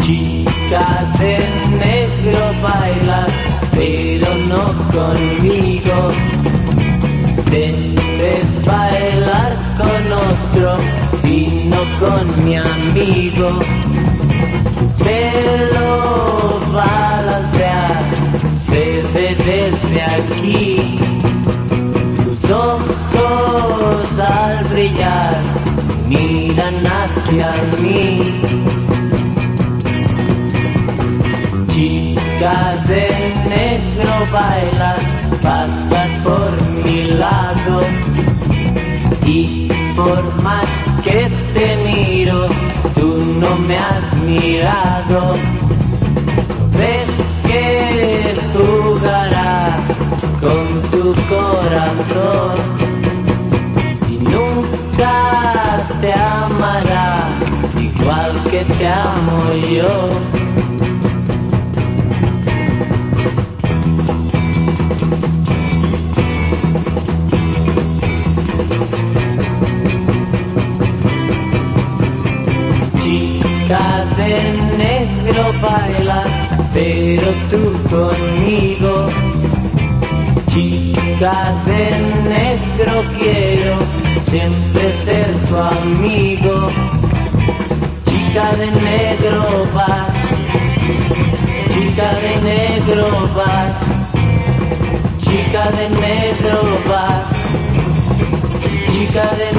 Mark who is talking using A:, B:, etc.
A: Chica de negro bailas, pero no conmigo. Debes bailar con otro y no con mi amigo. Pelo balancear se ve desde aquí. Tus ojos al brillar miran hacia mí. De negro bailas, pasas por mi lado y por más que te miro, tú no me has mirado. Ves que jugará con tu corazón y nunca te amará igual que te amo yo. Chica de negro baila, pero tú conmigo. Chica de negro quiero siempre ser tu amigo. Chica de negro vas, chica de negro vas, chica de negro vas, chica de